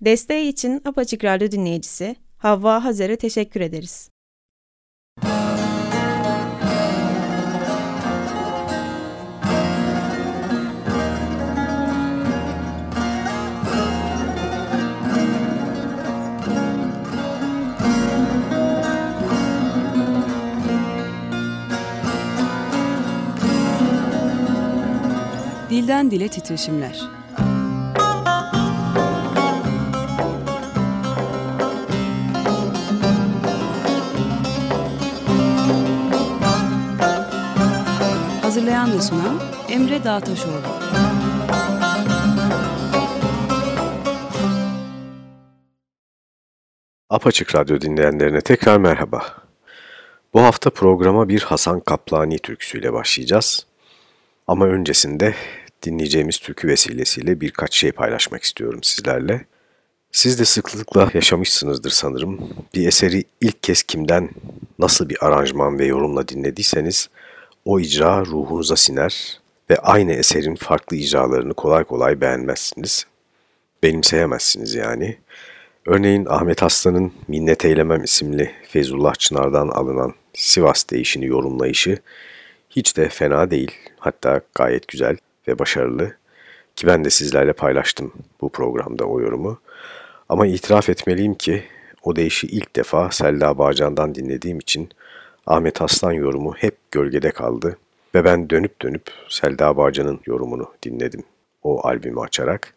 Desteği için Apaçık Radyo dinleyicisi Havva Hazer'e teşekkür ederiz. Dilden Dile Titreşimler Hazırlayan ve sunan Emre Dağtaşoğlu. Apaçık Radyo dinleyenlerine tekrar merhaba. Bu hafta programa bir Hasan Kaplani türküsüyle başlayacağız. Ama öncesinde dinleyeceğimiz türkü vesilesiyle birkaç şey paylaşmak istiyorum sizlerle. Siz de sıklıkla yaşamışsınızdır sanırım. Bir eseri ilk kez kimden, nasıl bir aranjman ve yorumla dinlediyseniz o icra ruhunuza siner ve aynı eserin farklı icralarını kolay kolay beğenmezsiniz. Benimseyemezsiniz yani. Örneğin Ahmet Aslan'ın Minnet Eylemem isimli Feyzullah Çınar'dan alınan Sivas değişini yorumlayışı hiç de fena değil. Hatta gayet güzel ve başarılı. Ki ben de sizlerle paylaştım bu programda o yorumu. Ama itiraf etmeliyim ki o deyişi ilk defa Selda Bağcan'dan dinlediğim için Ahmet Aslan yorumu hep gölgede kaldı ve ben dönüp dönüp Selda Bağcan'ın yorumunu dinledim o albümü açarak.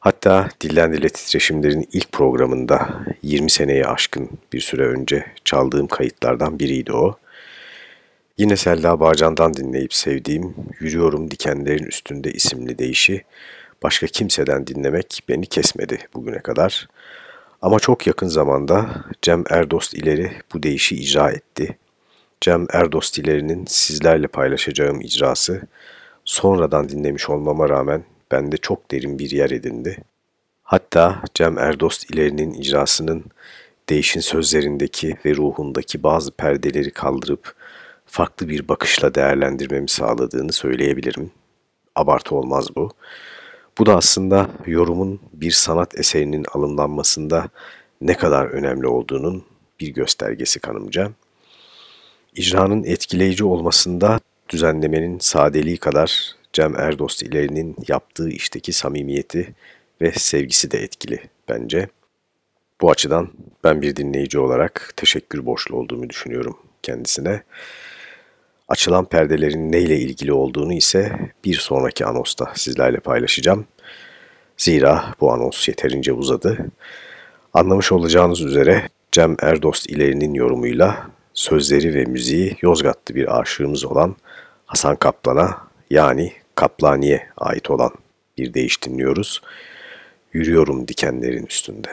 Hatta Dilden Dile Titreşimlerin ilk programında 20 seneye aşkın bir süre önce çaldığım kayıtlardan biriydi o. Yine Selda Bağcan'dan dinleyip sevdiğim Yürüyorum Dikenlerin Üstünde isimli deyişi başka kimseden dinlemek beni kesmedi bugüne kadar. Ama çok yakın zamanda Cem Erdost ileri bu deyişi icra etti. Cem Erdost ileri'nin sizlerle paylaşacağım icrası sonradan dinlemiş olmama rağmen bende çok derin bir yer edindi. Hatta Cem Erdost ileri'nin icrasının değişin sözlerindeki ve ruhundaki bazı perdeleri kaldırıp farklı bir bakışla değerlendirmemi sağladığını söyleyebilirim. Abartı olmaz bu. Bu da aslında yorumun bir sanat eserinin alımlanmasında ne kadar önemli olduğunun bir göstergesi kanımca. İcranın etkileyici olmasında düzenlemenin sadeliği kadar Cem Erdost ilerinin yaptığı işteki samimiyeti ve sevgisi de etkili bence. Bu açıdan ben bir dinleyici olarak teşekkür borçlu olduğumu düşünüyorum kendisine. Açılan perdelerin neyle ilgili olduğunu ise bir sonraki anosta sizlerle paylaşacağım. Zira bu anons yeterince uzadı. Anlamış olacağınız üzere Cem Erdost ilerinin yorumuyla sözleri ve müziği Yozgatlı bir aşığımız olan Hasan Kaplan'a yani Kaplani'ye ait olan bir deyiş dinliyoruz. Yürüyorum dikenlerin üstünde.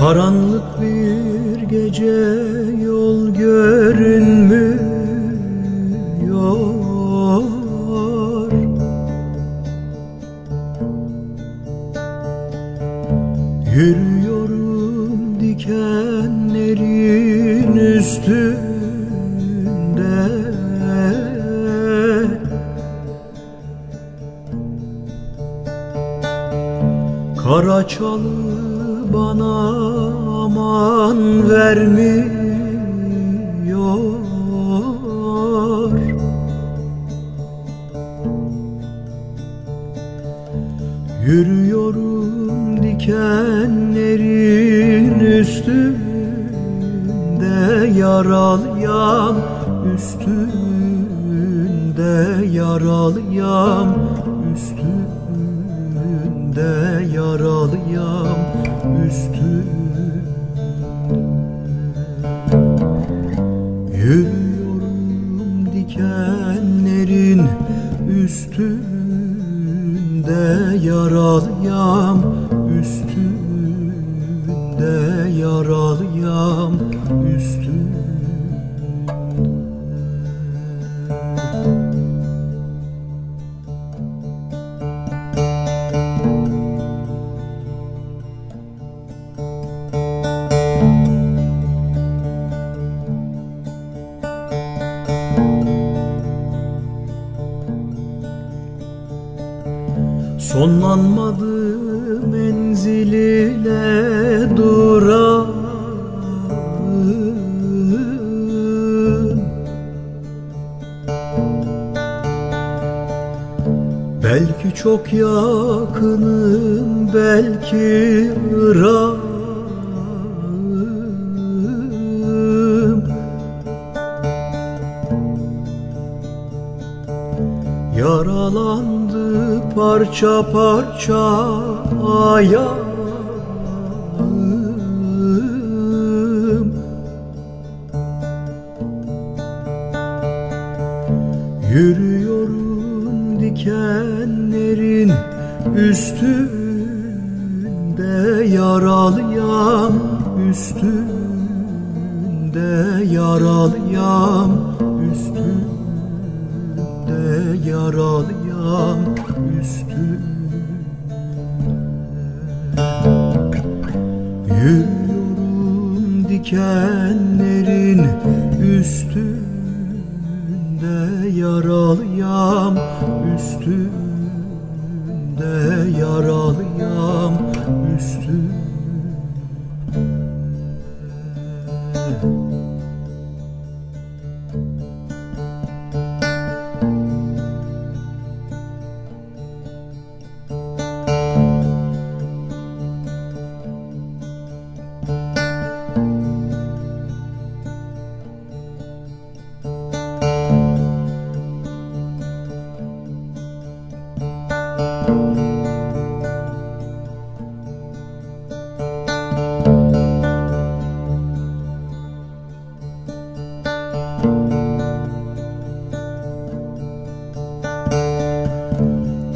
Karanlık bir gece yol görünmüyor. Yürüyorum dikenlerin üstünde. Kara çalı bana aman vermiyor. Yürüyorum dikenlerin üstünde yaralıyam üstünde yaralıyam üstünde yaralıyam üstünde Yürüyorum dikenlerin üstünde Belki çok yakınım belki ırak Yaralandı parça parça ayağım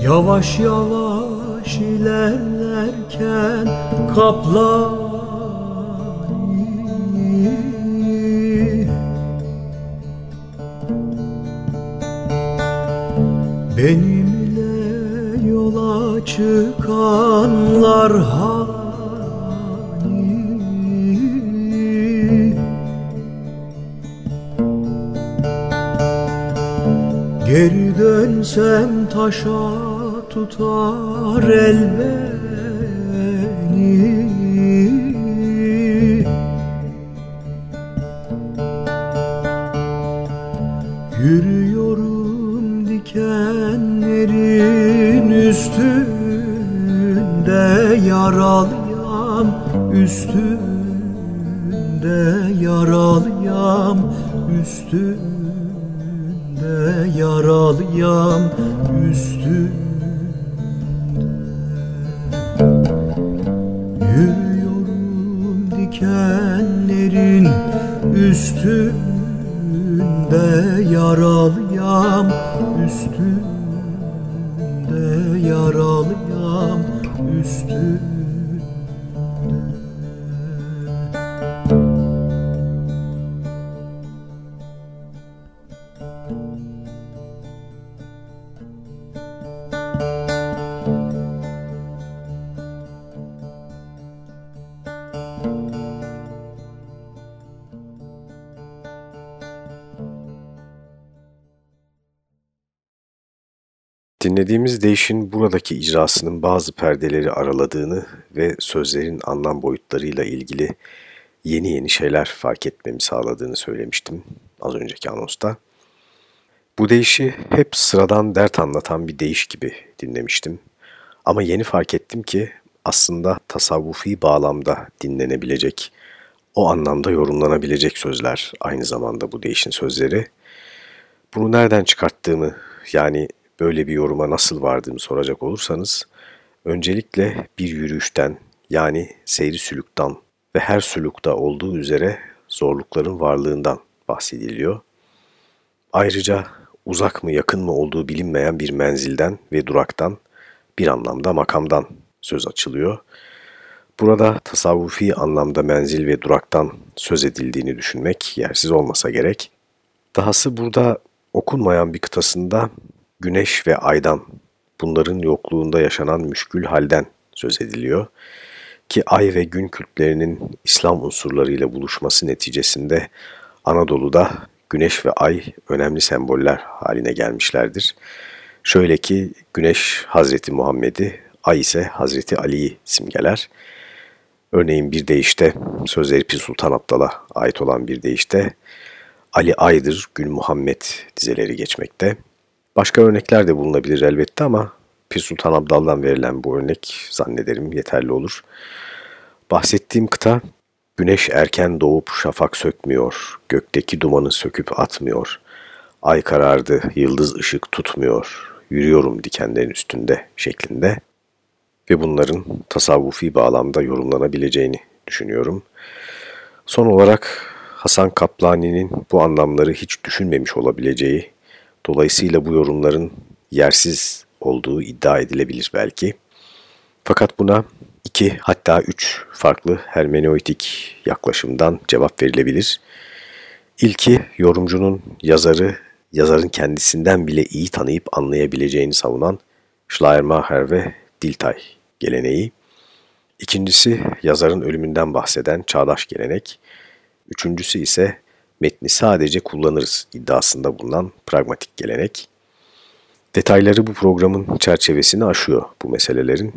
Yavaş yavaş ilerlerken kaplan Benimle yola çıkanlar hani? Geri dönsem taşa tutar el beni Yürüyorum dikenlerin üstünde yaralıyam Üstünde yaralıyam Üstünde yaralıyam üstünde yaralıyam Üstünde yaralıyam üstünde Dinlediğimiz değişin buradaki icrasının bazı perdeleri araladığını ve sözlerin anlam boyutlarıyla ilgili yeni yeni şeyler fark etmemi sağladığını söylemiştim az önceki anonsta. Bu deyişi hep sıradan dert anlatan bir deyiş gibi dinlemiştim. Ama yeni fark ettim ki aslında tasavvufi bağlamda dinlenebilecek, o anlamda yorumlanabilecek sözler aynı zamanda bu değişin sözleri. Bunu nereden çıkarttığımı yani böyle bir yoruma nasıl vardığımı soracak olursanız, öncelikle bir yürüyüşten yani seyri sülüktan ve her sülükta olduğu üzere zorlukların varlığından bahsediliyor. Ayrıca uzak mı yakın mı olduğu bilinmeyen bir menzilden ve duraktan, bir anlamda makamdan söz açılıyor. Burada tasavvufi anlamda menzil ve duraktan söz edildiğini düşünmek yersiz olmasa gerek. Dahası burada okunmayan bir kıtasında güneş ve aydan, bunların yokluğunda yaşanan müşkül halden söz ediliyor ki ay ve gün kültlerinin İslam unsurlarıyla buluşması neticesinde Anadolu'da güneş ve ay önemli semboller haline gelmişlerdir Şöyle ki güneş Hazreti Muhammed'i, ay ise Hazreti Ali'yi simgeler. Örneğin bir deyişte, sözleri Pir Sultan Abdal'a ait olan bir deyişte, Ali aydır, Gül Muhammed dizeleri geçmekte. Başka örnekler de bulunabilir elbette ama Pir Sultan Abdal'dan verilen bu örnek zannederim yeterli olur. Bahsettiğim kıta, güneş erken doğup şafak sökmüyor, gökteki dumanı söküp atmıyor. Ay karardı, yıldız ışık tutmuyor, yürüyorum dikenlerin üstünde şeklinde ve bunların tasavvufi bağlamda yorumlanabileceğini düşünüyorum. Son olarak Hasan Kaplani'nin bu anlamları hiç düşünmemiş olabileceği, dolayısıyla bu yorumların yersiz olduğu iddia edilebilir belki. Fakat buna iki hatta üç farklı hermeneutik yaklaşımdan cevap verilebilir. İlki yorumcunun yazarı, yazarın kendisinden bile iyi tanıyıp anlayabileceğini savunan Schleiermacher ve Diltay geleneği. İkincisi yazarın ölümünden bahseden çağdaş gelenek. Üçüncüsü ise metni sadece kullanırız iddiasında bulunan pragmatik gelenek. Detayları bu programın çerçevesini aşıyor bu meselelerin.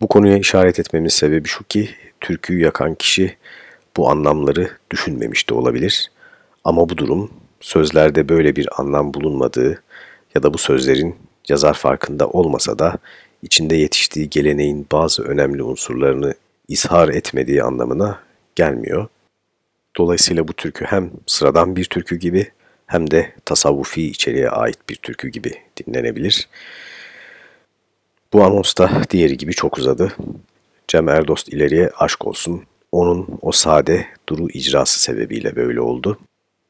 Bu konuya işaret etmemin sebebi şu ki türküyü yakan kişi bu anlamları düşünmemiş de olabilir. Ama bu durum sözlerde böyle bir anlam bulunmadığı ya da bu sözlerin yazar farkında olmasa da içinde yetiştiği geleneğin bazı önemli unsurlarını izhar etmediği anlamına gelmiyor. Dolayısıyla bu türkü hem sıradan bir türkü gibi hem de tasavvufi içeriğe ait bir türkü gibi dinlenebilir. Bu anons da diğeri gibi çok uzadı. Cem Erdost ileriye aşk olsun. Onun o sade duru icrası sebebiyle böyle oldu.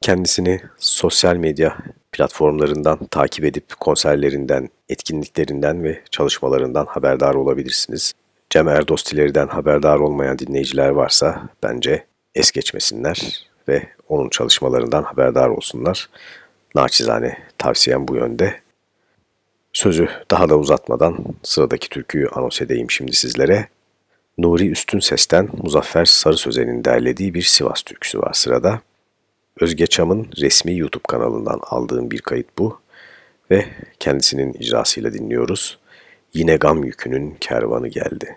Kendisini sosyal medya platformlarından takip edip konserlerinden, etkinliklerinden ve çalışmalarından haberdar olabilirsiniz. Cem Erdost ileri'den haberdar olmayan dinleyiciler varsa bence es geçmesinler ve onun çalışmalarından haberdar olsunlar. Naçizane tavsiyem bu yönde. Sözü daha da uzatmadan sıradaki türküyü anons edeyim şimdi sizlere. Nuri Üstün Ses'ten Muzaffer Sarı Sözen'in derlediği bir Sivas türküsü var sırada. Özge Çam'ın resmi YouTube kanalından aldığım bir kayıt bu ve kendisinin icrasıyla dinliyoruz. Yine gam yükünün kervanı geldi.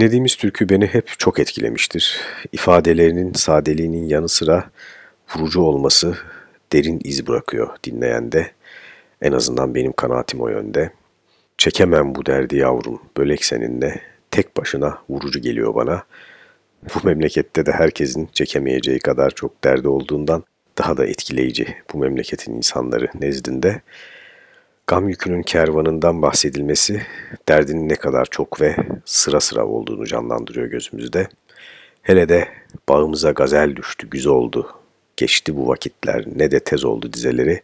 Dinlediğimiz türkü beni hep çok etkilemiştir. İfadelerinin sadeliğinin yanı sıra vurucu olması derin iz bırakıyor dinleyende. En azından benim kanaatim o yönde. Çekemem bu derdi yavrum, bölek seninle, tek başına vurucu geliyor bana. Bu memlekette de herkesin çekemeyeceği kadar çok derdi olduğundan daha da etkileyici bu memleketin insanları nezdinde. Gam yükünün kervanından bahsedilmesi derdinin ne kadar çok ve sıra sıra olduğunu canlandırıyor gözümüzde. Hele de bağımıza gazel düştü, güz oldu, geçti bu vakitler ne de tez oldu dizeleri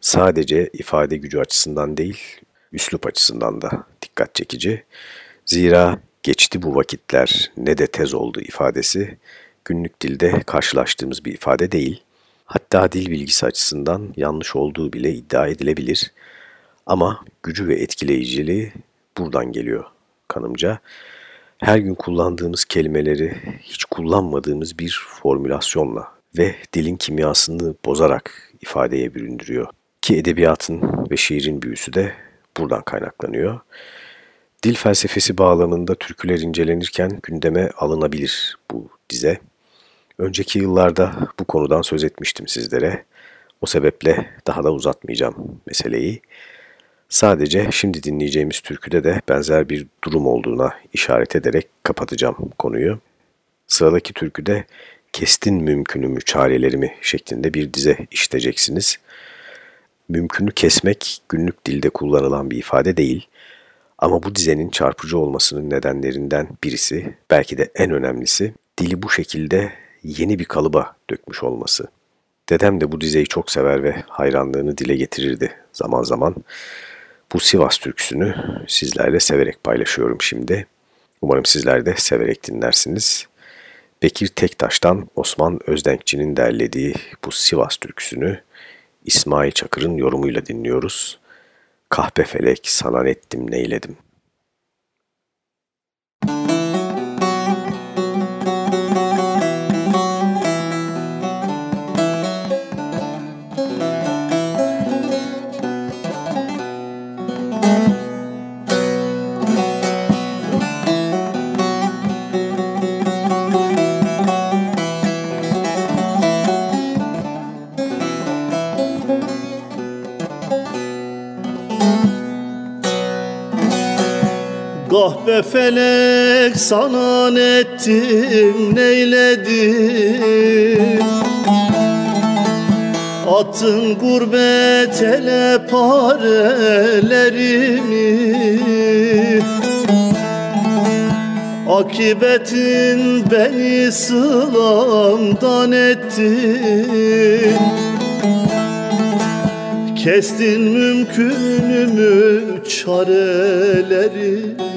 sadece ifade gücü açısından değil, üslup açısından da dikkat çekici. Zira geçti bu vakitler ne de tez oldu ifadesi günlük dilde karşılaştığımız bir ifade değil. Hatta dil bilgisi açısından yanlış olduğu bile iddia edilebilir. Ama gücü ve etkileyiciliği buradan geliyor kanımca. Her gün kullandığımız kelimeleri hiç kullanmadığımız bir formülasyonla ve dilin kimyasını bozarak ifadeye büründürüyor. Ki edebiyatın ve şiirin büyüsü de buradan kaynaklanıyor. Dil felsefesi bağlamında türküler incelenirken gündeme alınabilir bu dize. Önceki yıllarda bu konudan söz etmiştim sizlere. O sebeple daha da uzatmayacağım meseleyi. Sadece şimdi dinleyeceğimiz türküde de benzer bir durum olduğuna işaret ederek kapatacağım konuyu. Sıradaki türküde kestin mümkünümü çarelerimi şeklinde bir dize işiteceksiniz. Mümkünü kesmek günlük dilde kullanılan bir ifade değil. Ama bu dizenin çarpıcı olmasının nedenlerinden birisi, belki de en önemlisi, dili bu şekilde yeni bir kalıba dökmüş olması. Dedem de bu dizeyi çok sever ve hayranlığını dile getirirdi zaman zaman. Bu Sivas türküsünü sizlerle severek paylaşıyorum şimdi. Umarım sizler de severek dinlersiniz. Bekir Tektaş'tan Osman Özdenkçi'nin derlediği bu Sivas türküsünü İsmail Çakır'ın yorumuyla dinliyoruz. Kahpe felek sana nettim neyledim. Kahve felek sana nettim neyledim? Attın gurbet ele parelerimi Akibetin beni sılamdan etti Kestin mümkünümü çareleri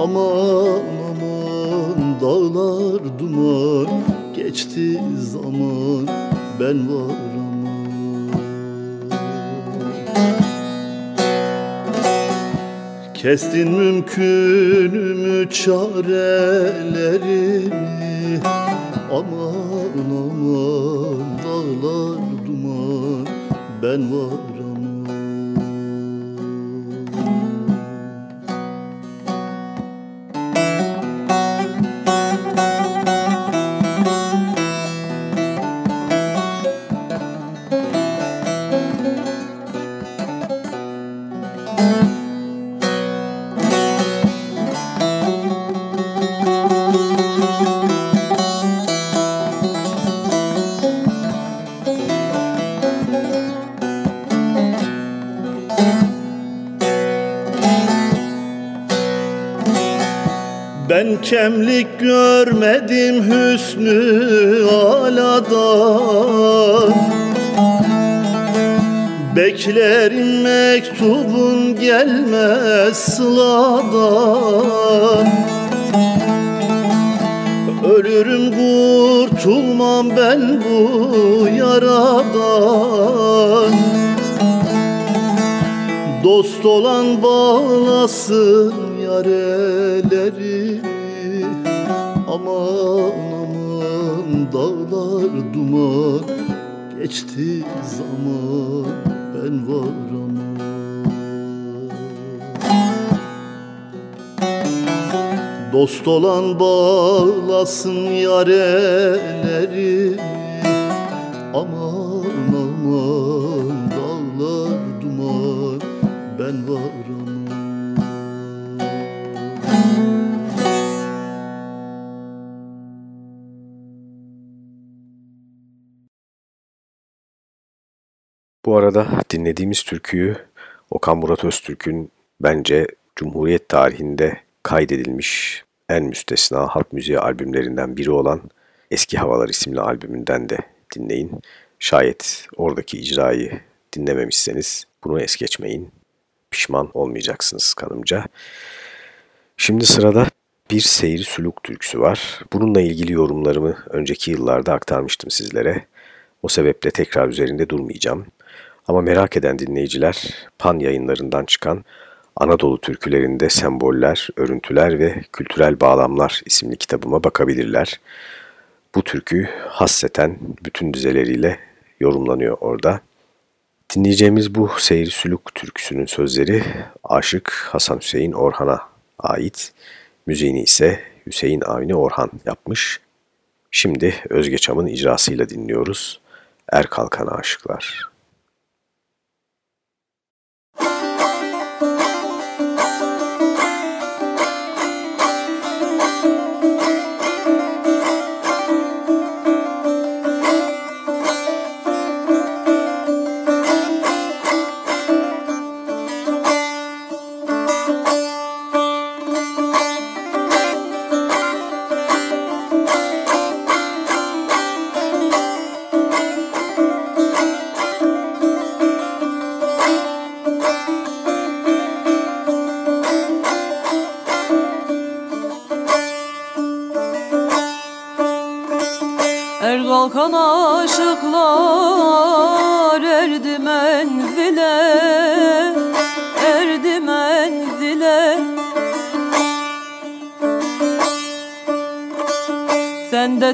Aman aman dağlar duman Geçti zaman ben varım. Kestin mümkünümü çarelerimi Aman aman dağlar duman Ben varım Ben kemlik görmedim hüsnü aladan Beklerim mektubun gelmez sıladan Ölürüm kurtulmam ben bu yaradan. Dost olan bağlasın Geçti zaman ben varam Dost olan bağlasın yareleri Bu arada dinlediğimiz türküyü Okan Murat Öztürk'ün bence Cumhuriyet tarihinde kaydedilmiş en müstesna halk müziği albümlerinden biri olan Eski Havalar isimli albümünden de dinleyin. Şayet oradaki icrayı dinlememişseniz bunu es geçmeyin. Pişman olmayacaksınız kanımca. Şimdi sırada bir seyri suluk türküsü var. Bununla ilgili yorumlarımı önceki yıllarda aktarmıştım sizlere. O sebeple tekrar üzerinde durmayacağım. Ama merak eden dinleyiciler Pan yayınlarından çıkan Anadolu türkülerinde semboller, örüntüler ve kültürel bağlamlar isimli kitabıma bakabilirler. Bu türkü hasseten bütün dizeleriyle yorumlanıyor orada. Dinleyeceğimiz bu Seyri Sülük türküsünün sözleri Aşık Hasan Hüseyin Orhan'a ait. Müziğini ise Hüseyin Avni Orhan yapmış. Şimdi Özge Çam'ın icrasıyla dinliyoruz. Er Kalkan Aşıklar.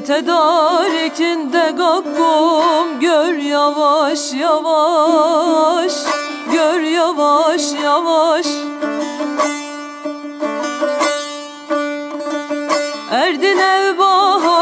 Tedarikinde gakkum Gör yavaş yavaş Gör yavaş yavaş. Erdin ev baharımda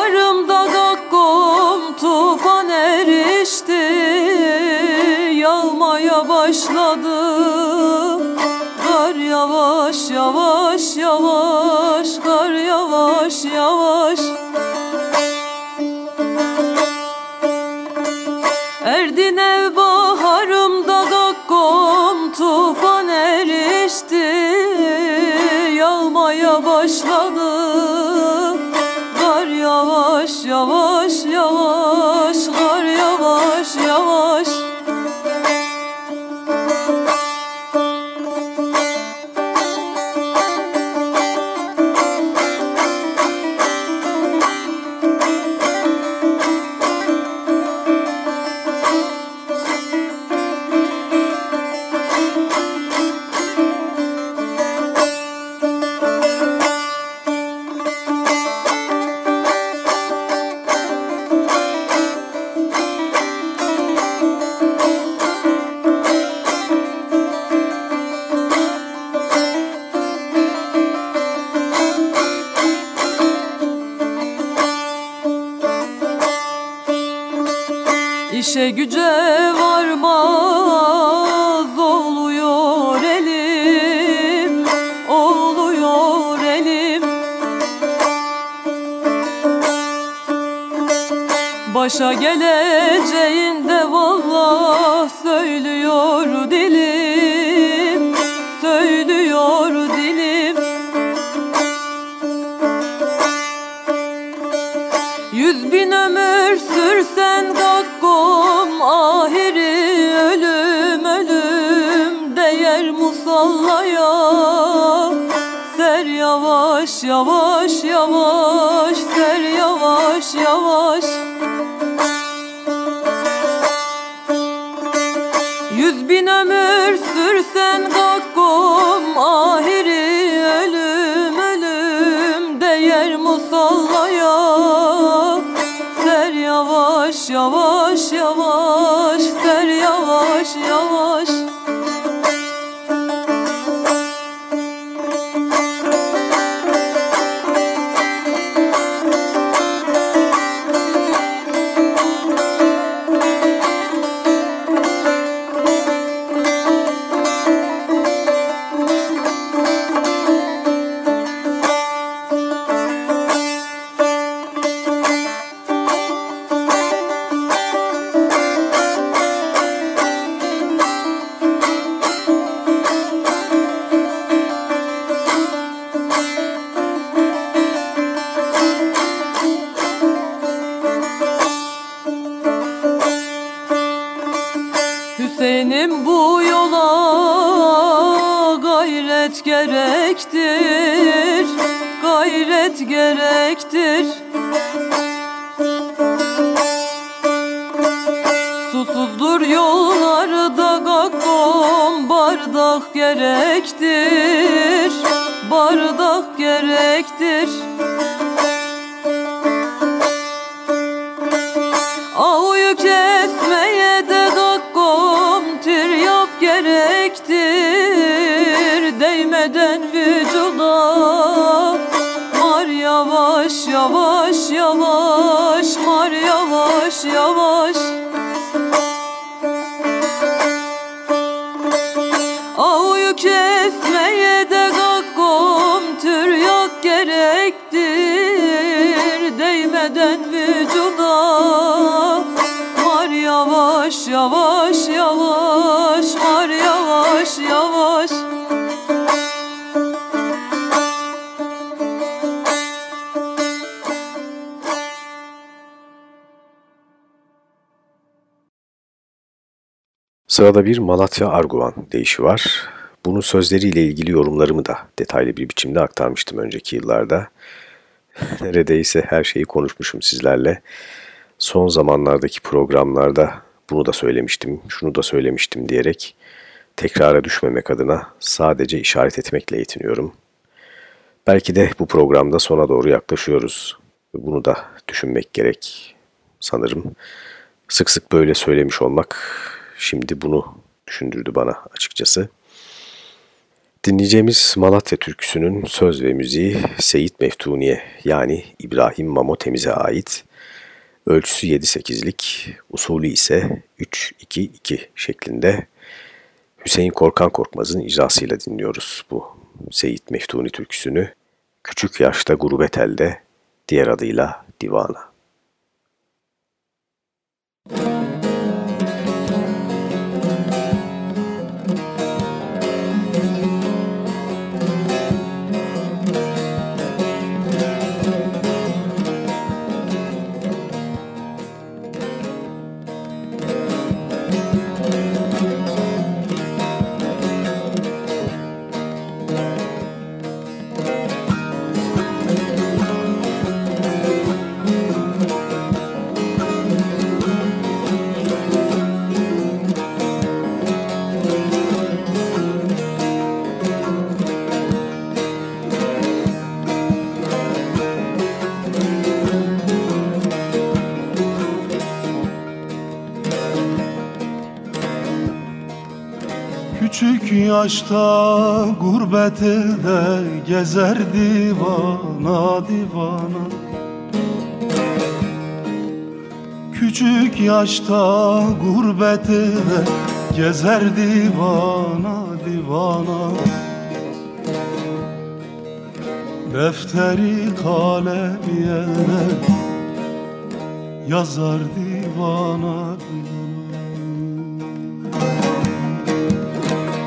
gerektir Sırada bir Malatya Arguvan deyişi var. Bunun sözleriyle ilgili yorumlarımı da detaylı bir biçimde aktarmıştım önceki yıllarda. Neredeyse her şeyi konuşmuşum sizlerle. Son zamanlardaki programlarda bunu da söylemiştim, şunu da söylemiştim diyerek tekrara düşmemek adına sadece işaret etmekle yetiniyorum. Belki de bu programda sona doğru yaklaşıyoruz. Bunu da düşünmek gerek sanırım. Sık sık böyle söylemiş olmak şimdi bunu düşündürdü bana açıkçası. Dinleyeceğimiz Malatya türküsünün söz ve müziği Seyit Meftuniye yani İbrahim Mamo Temiz'e ait. Ölçüsü 7-8'lik, usulü ise 3-2-2 şeklinde Hüseyin Korkan Korkmaz'ın icrasıyla dinliyoruz bu Seyit Meftuni türküsünü. Küçük yaşta gurbet elde, diğer adıyla Divana. Yaşta gurbet elde gezer divana divana. Küçük yaşta gurbet elde gezer divana divana. Defteri kalem eline yazar divana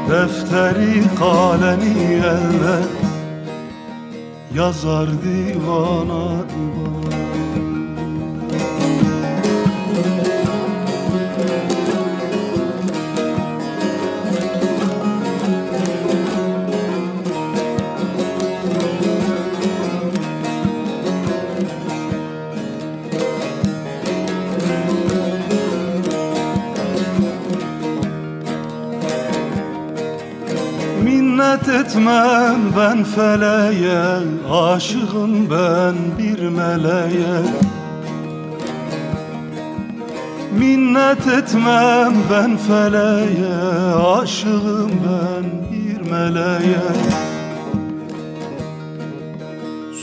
Defteri kalemi elle Yazar divana divana etmem ben feleğe Aşığım ben bir meleğe. Minnet etmem ben feleğe Aşığım ben bir meleğe.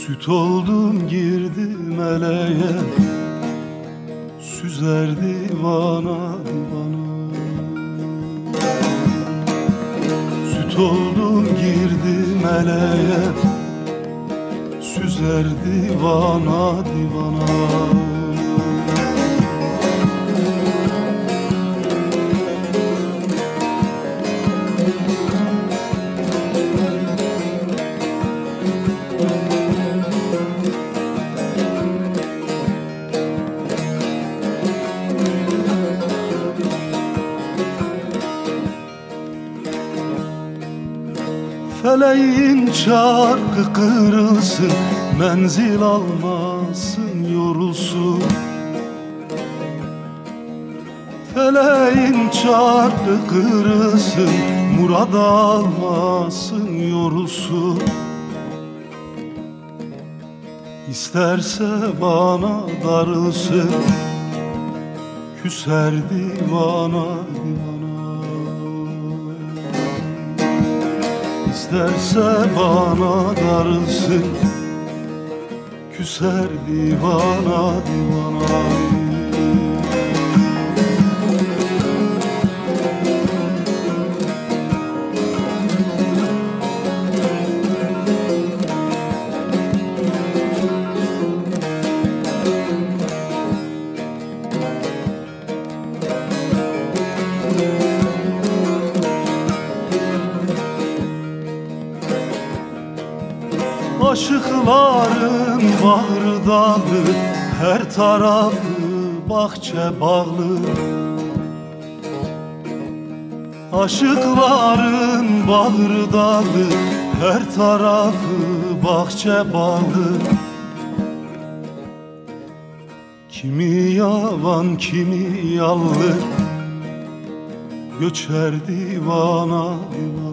Süt oldum girdim eleğe Süzer divana divana. Süt oldum girdim eleğe Süzer divana divana Feleğin çarkı kırılsın Menzil almasın yorulsun Feleğin çarkı kırılsın Murad almasın yorulsun İsterse bana darılsın Küser divana divana İsterse bana darılsın Küser divana divana Aşıkların bağrı dağlı Her tarafı bahçe bağlı. Aşıkların bağrı dağlı Her tarafı bahçe bağlı. Kimi yavan kimi yallı Göçer divana divana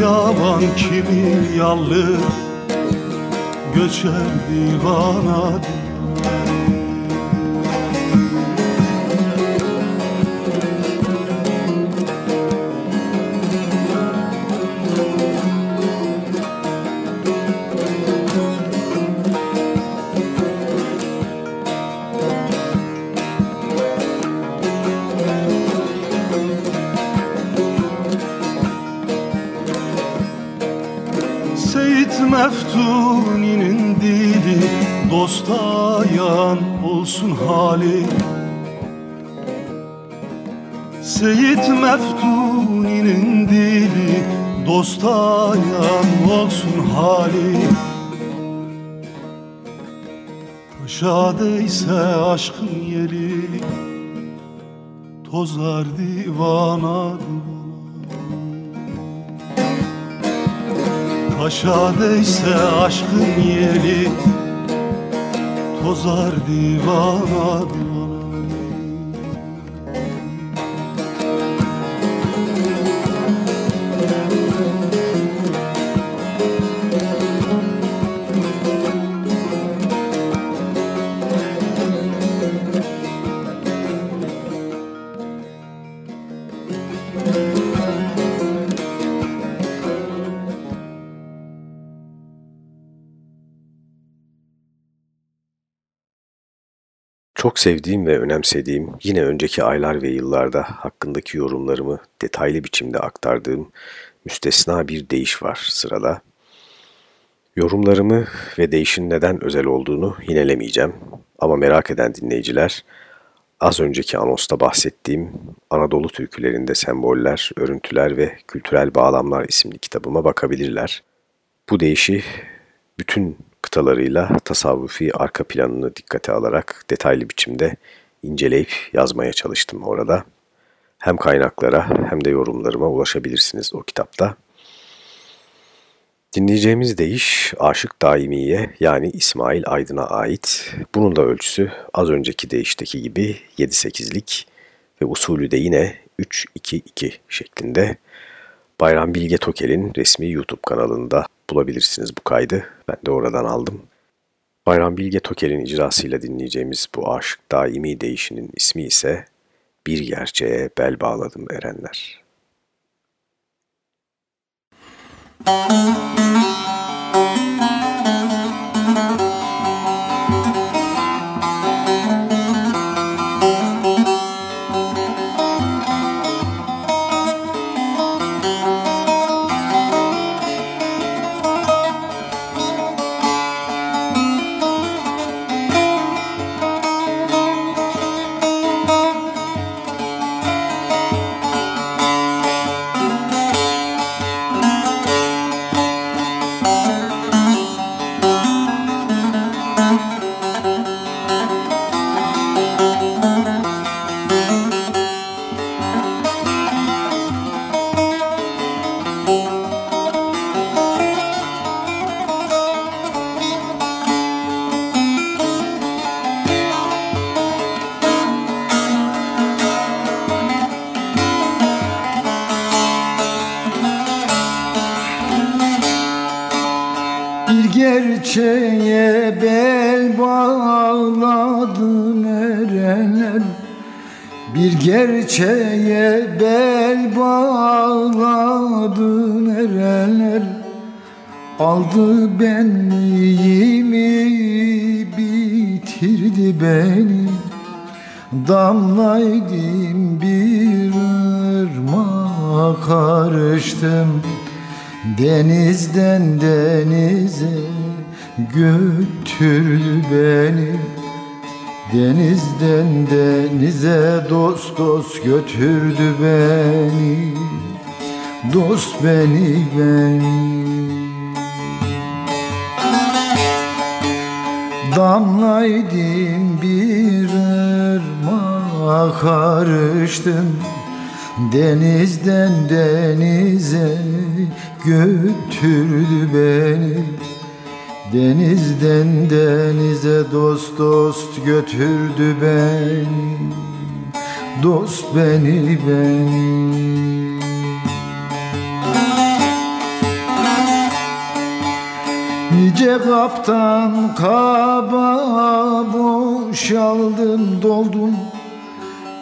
Yavan kimi yallı Göçer divana Meftuni'nin dili Dosta yan olsun hali. Taşa değse aşkın yeri Tozar divana divana Taşa değse aşkın yeri Tozar divana divana Çok sevdiğim ve önemsediğim, yine önceki aylar ve yıllarda hakkındaki yorumlarımı detaylı biçimde aktardığım müstesna bir deyiş var sırada. Yorumlarımı ve değişin neden özel olduğunu yinelemeyeceğim ama merak eden dinleyiciler az önceki anonsta bahsettiğim Anadolu türkülerinde semboller, örüntüler ve kültürel bağlamlar isimli kitabıma bakabilirler. Bu deyişi bütün kıtalarıyla tasavvufi arka planını dikkate alarak detaylı biçimde inceleyip yazmaya çalıştım orada. Hem kaynaklara hem de yorumlarıma ulaşabilirsiniz o kitapta. Dinleyeceğimiz deyiş Aşık Daimi'ye yani İsmail Aydın'a ait. Bunun da ölçüsü az önceki deyişteki gibi 7-8'lik ve usulü de yine 322 şeklinde Bayram Bilge Tokel'in resmi YouTube kanalında bulabilirsiniz bu kaydı. Ben de oradan aldım. Bayram Bilge Tokel'in icrasıyla dinleyeceğimiz bu aşık daimi değişinin ismi ise Bir Gerçeğe Bel Bağladım Erenler. Müzik götürdü beni Denizden denize dost dost götürdü beni. Dost beni beni. Damlaydım bir ırmağa karıştım Denizden denize götürdü beni Denizden denize dost dost götürdü beni. Dost beni beni. Nice kaptan kaba boşaldım doldum.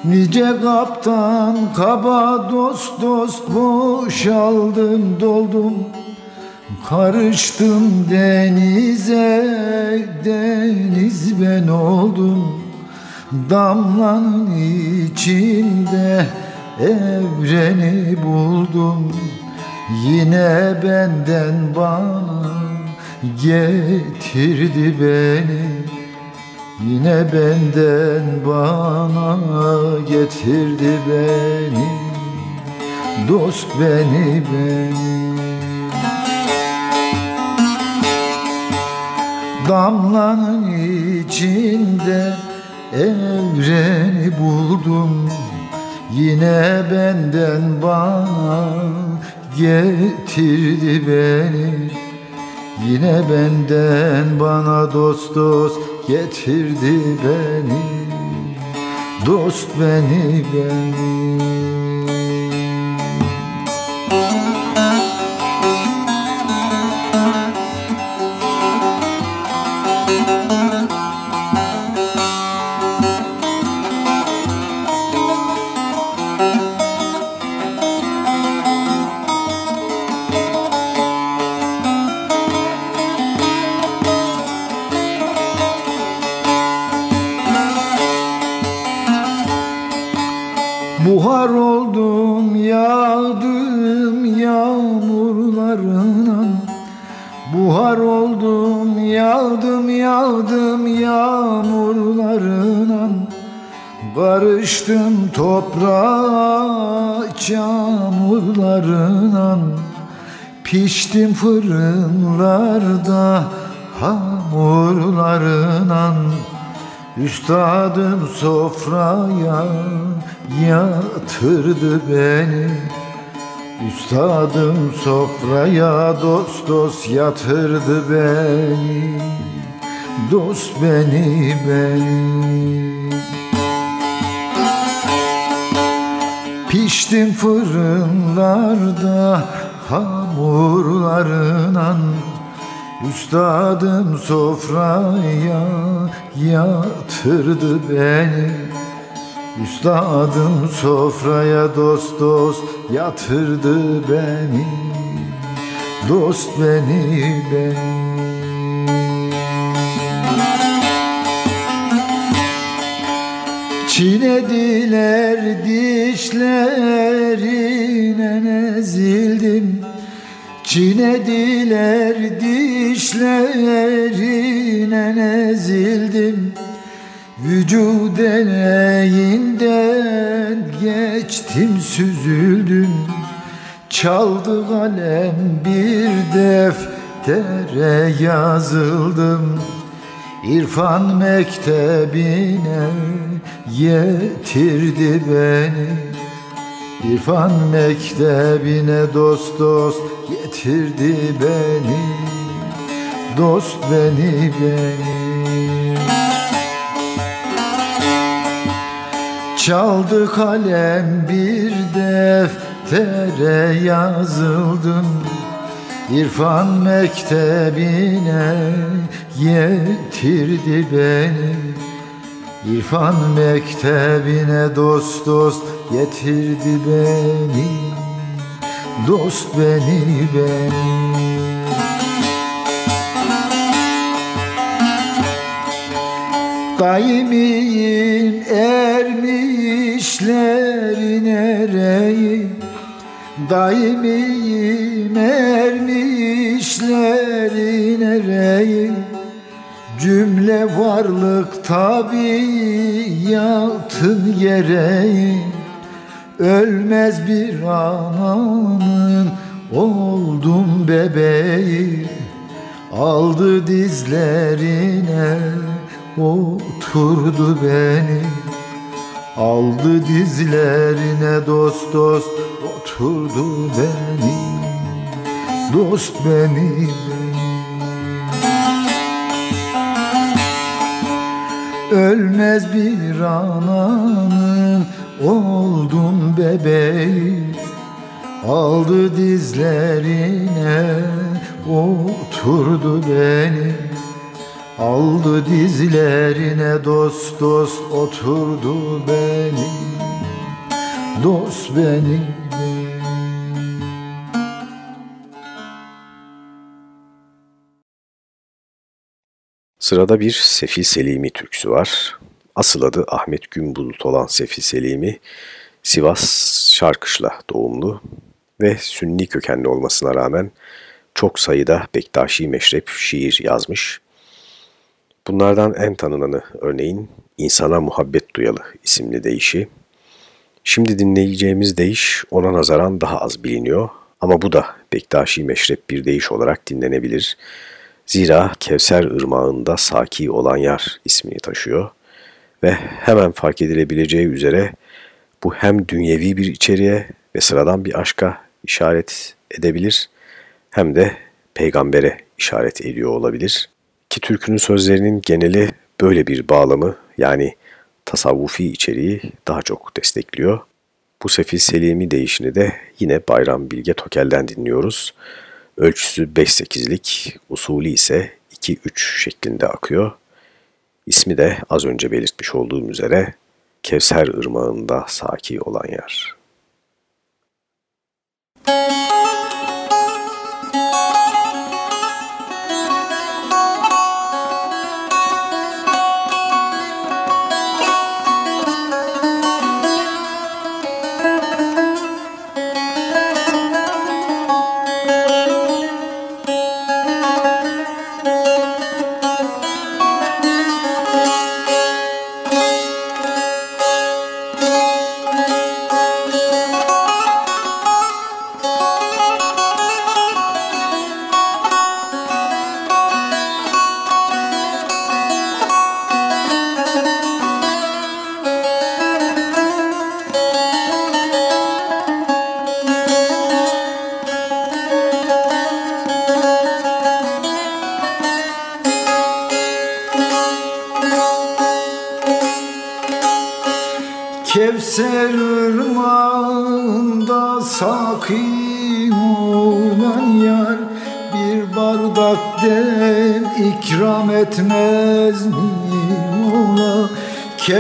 Nice kaptan kaba dost dost boşaldım doldum Karıştım denize, deniz ben oldum. Damlanın içinde evreni buldum. Yine benden bana getirdi beni. Yine benden bana getirdi beni. Dost beni beni Damlanın içinde evreni buldum. Yine benden bana getirdi beni. Yine benden bana dost dost getirdi beni. Dost beni beni Buhar oldum yağdım yağmurlarına. Buhar oldum yağdım yağdım yağmurlarına. Karıştım toprağa çamurlarına. Piştim fırınlarda hamurlarına. Üstadım sofraya yatırdı beni. Üstadım sofraya dost dost yatırdı beni. Dost beni beni. Piştim fırınlarda hamurlarınan Üstadım sofraya yatırdı beni Üstadım sofraya dost dost yatırdı beni. Dost beni beni. Çiğnediler dişlerine ezildim. Çiğnediler dişlerine ezildim Vücud eleğinden geçtim süzüldüm. Çaldı kalem bir deftere yazıldım. İrfan mektebine yetirdi beni. İrfan mektebine dost dost getirdi beni. Dost beni beni Çaldı kalem bir deftere yazıldım. İrfan mektebine yetirdi beni. İrfan mektebine dost dost getirdi beni. Dost beni beni Daimiyim ermişler nereye Daimiyim ermişler nereye Cümle varlık tabiatın gereği Ölmez bir ananın oldum bebeği Aldı dizlerine oturdu beni. Aldı dizlerine dost dost oturdu beni. Dost beni. Beni Ölmez bir ananın oldum bebeği. Aldı dizlerine oturdu beni Aldı dizlerine dost dost oturdu beni Dost beni. Sırada bir Sefi Selimi türküsü var. Asıl adı Ahmet Günbulut olan Sefi Selimi, Sivas Şarkışla doğumlu ve Sünni kökenli olmasına rağmen çok sayıda Bektaşi meşrep şiir yazmış. Bunlardan en tanınanı örneğin İnsana Muhabbet Duyalı isimli deyişi. Şimdi dinleyeceğimiz deyiş ona nazaran daha az biliniyor ama bu da Bektaşi meşrep bir deyiş olarak dinlenebilir. Zira Kevser ırmağında Saki olan yer ismini taşıyor ve hemen fark edilebileceği üzere bu hem dünyevi bir içeriğe ve sıradan bir aşka işaret edebilir hem de peygambere işaret ediyor olabilir. Ki türkünün sözlerinin geneli böyle bir bağlamı yani tasavvufi içeriği daha çok destekliyor. Bu Sefil Selimi değişini de yine Bayram Bilge Tokel'den dinliyoruz. Ölçüsü 5-8'lik, usulü ise 2-3 şeklinde akıyor. İsmi de az önce belirtmiş olduğum üzere Kevser Irmağı'nda saki olan yer. Müzik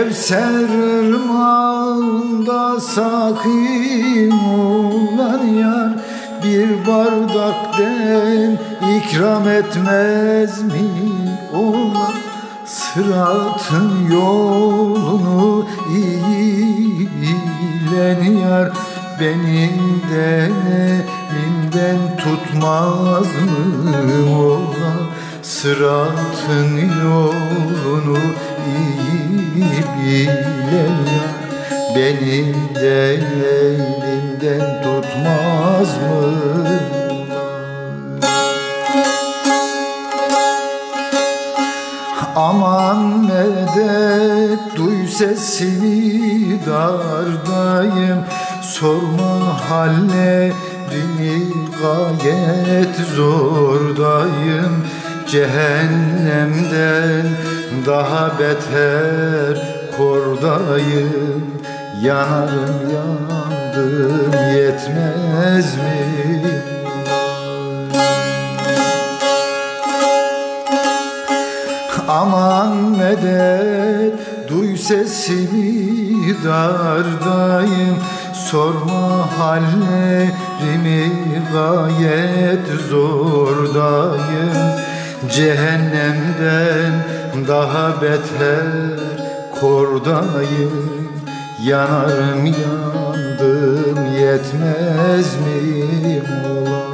Kevser ırmağında sakin olan yar Bir bardak dem ikram etmez mi ola Sıratın yolunu iyi bilen yar Benim de elimden tutmaz mı ola Sıratın yolunu iyi bilen yar Benim de elimden tutmaz mı? Aman medet duy sesimi dardayım. Sorma hallerimi gayet zordayım. Cehennemden daha beter kordayım Yanarım yandım yetmez mi? Aman medet duy sesimi dardayım Sorma hallerimi gayet zordayım Cehennemden daha beter kordayım Yanarım yandım yetmez mi ola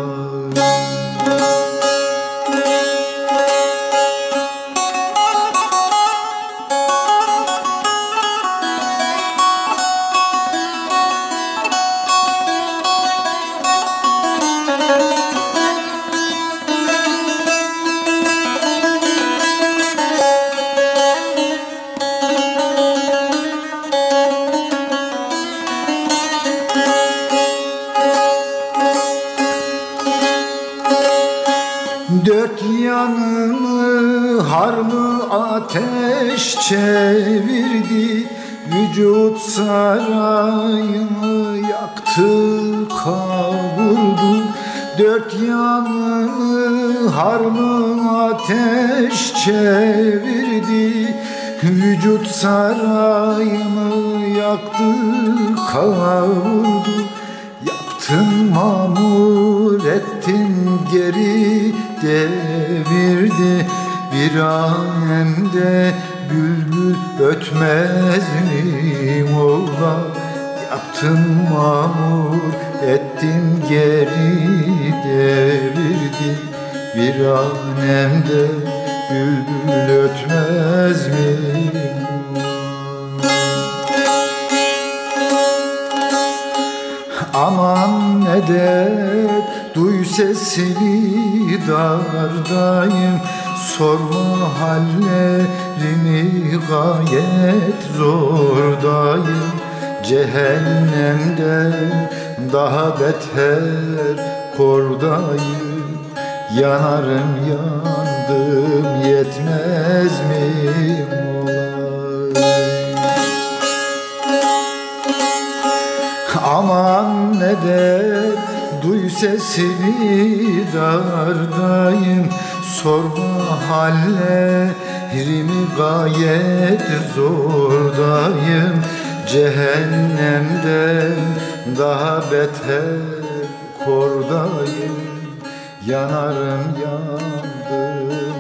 Aman ne dert duy sesini dardayım. Sorma hallerimi gayet zordayım. Cehennemden daha beter kordayım. Yanarım yandım yetmez mi olay? Aman ne der duy sesini dardayım. Sorma hallerimi gayet zordayım. Cehennemden daha beter kordayım. Yanarım yandım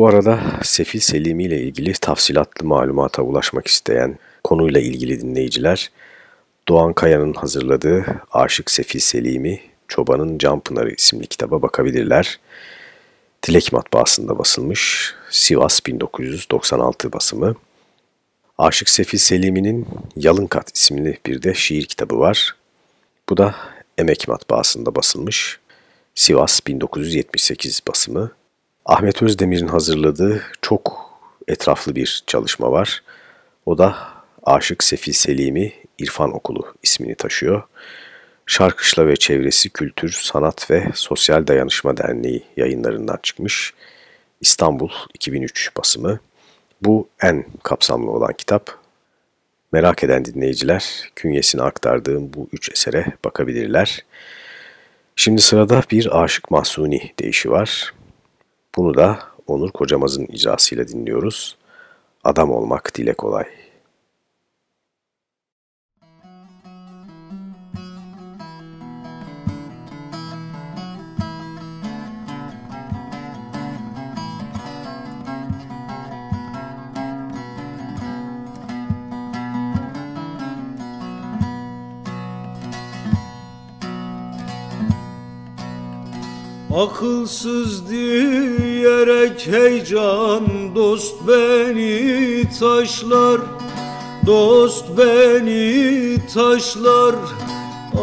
Bu arada Sefil Selimi ile ilgili tafsilatlı malumata ulaşmak isteyen konuyla ilgili dinleyiciler, Doğan Kaya'nın hazırladığı Aşık Sefil Selimi, Çobanın Can Pınarı isimli kitaba bakabilirler. Dilek matbaasında basılmış, Sivas 1996 basımı. Aşık Sefil Selimi'nin Yalınkat isimli bir de şiir kitabı var. Bu da Emek matbaasında basılmış, Sivas 1978 basımı. Ahmet Özdemir'in hazırladığı çok etraflı bir çalışma var. O da Aşık Sefil Selimi İrfan Okulu ismini taşıyor. Şarkışla ve Çevresi Kültür, Sanat ve Sosyal Dayanışma Derneği yayınlarından çıkmış İstanbul 2003 basımı. Bu en kapsamlı olan kitap. Merak eden dinleyiciler künyesini aktardığım bu üç esere bakabilirler. Şimdi sırada bir Aşık Mahsuni deyişi var. Bunu da Onur Kocamaz'ın icrasıyla dinliyoruz. Adam olmak dile kolay. Akılsız diyerek heyecan dost beni taşlar Dost beni taşlar.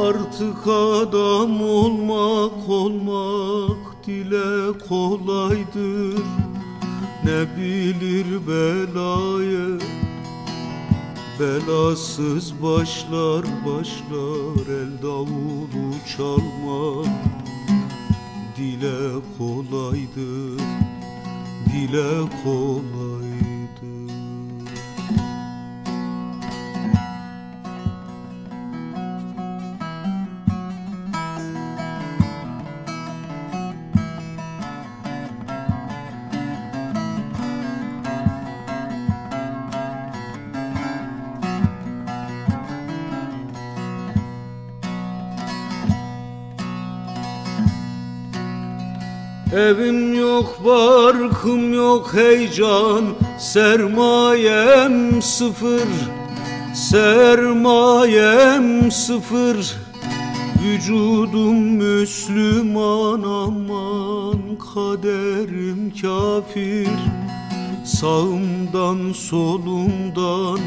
Artık adam olmak olmak dile kolaydır. Ne bilir belayı Belasız başlar başlar el davulu çalmak dile kolaydır dile kolaydır Evim yok, barkım yok heyecan Sermayem sıfır Sermayem sıfır. Vücudum Müslüman aman Kaderim kafir. Sağımdan solumdan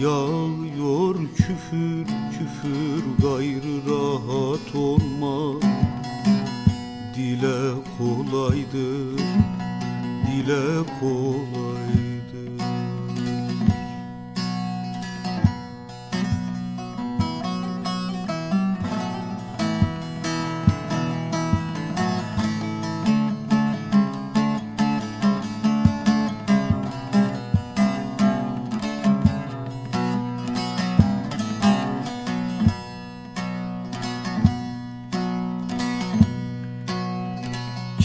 Yağıyor küfür küfür Gayrı rahat olmak dile kolaydır dile kolaydır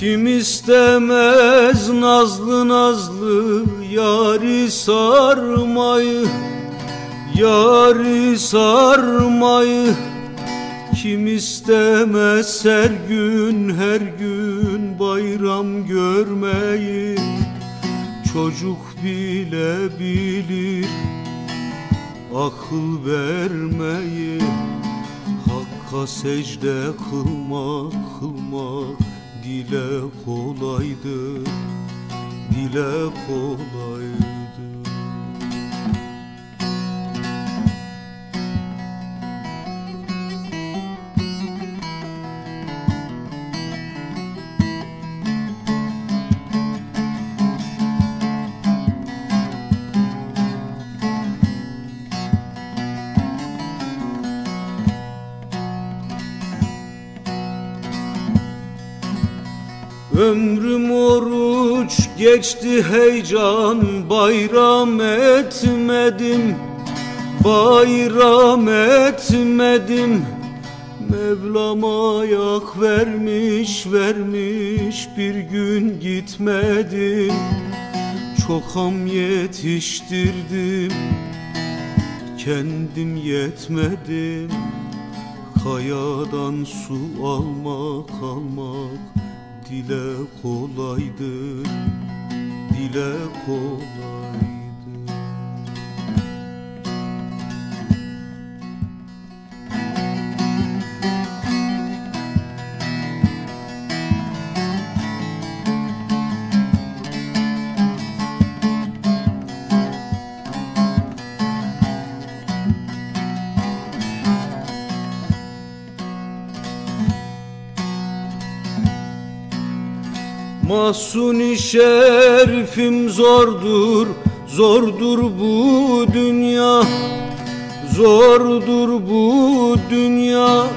Kim istemez nazlı nazlı yari sarmayı Yari sarmayı? Kim istemez her gün her gün bayram görmeyi? Çocuk bile bilir akıl vermeyi. Hakka secde kılmak kılmak dile kolaydır dile kolaydır Ömrüm oruç geçti heyecan bayram etmedim. Bayram etmedim. Mevlam ayak vermiş vermiş bir gün gitmedim Çok ham yetiştirdim kendim yetmedim. Kayadan su almak almak dile kolaydır dile kolay Mahsuni şerifim zordur, zordur bu dünya. Zordur bu dünya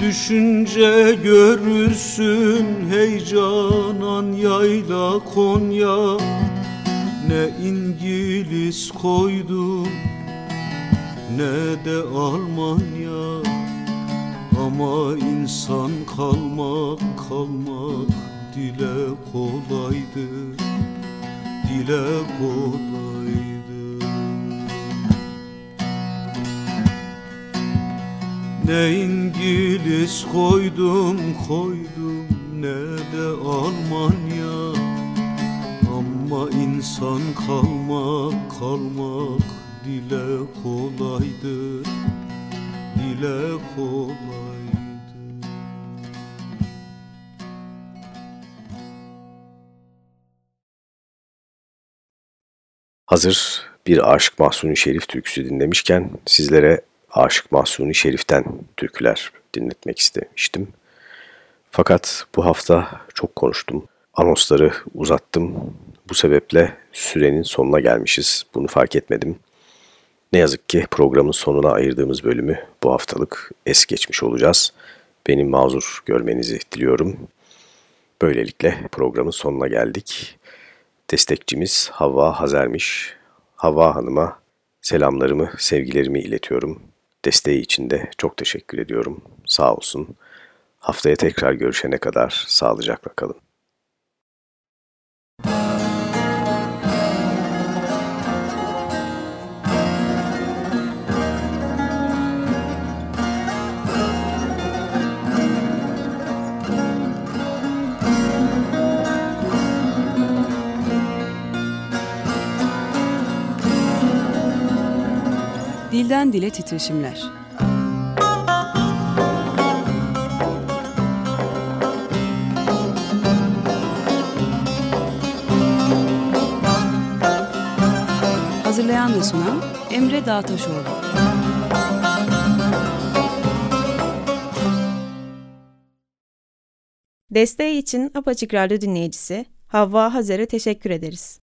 Düşünce görürsün heyecanan yayla Konya. Ne İngiliz koydu ne de Almanya. Ama insan kalmak kalmak dile kolaydı Dile kolaydı. Ne İngiliz koydum koydum ne de Almanya. Ama insan kalmak kalmak dile kolaydır Dile kolaydır Hazır bir Aşık Mahsuni Şerif türküsü dinlemişken sizlere Aşık Mahsuni Şerif'ten türküler dinletmek istemiştim. Fakat bu hafta çok konuştum. Anonsları uzattım. Bu sebeple sürenin sonuna gelmişiz. Bunu fark etmedim. Ne yazık ki programın sonuna ayırdığımız bölümü bu haftalık es geçmiş olacağız. Benim mazur görmenizi diliyorum. Böylelikle programın sonuna geldik. Destekçimiz Havva Hazermiş. Havva Hanım'a selamlarımı, sevgilerimi iletiyorum. Desteği için de çok teşekkür ediyorum. Sağ olsun. Haftaya tekrar görüşene kadar sağlıcakla kalın. Dilden dile titreşimler. Hazırlayan ve sunan Emre Dağtaşoğlu. Desteği için Apaçık Radyo dinleyicisi Havva Hazer'e teşekkür ederiz.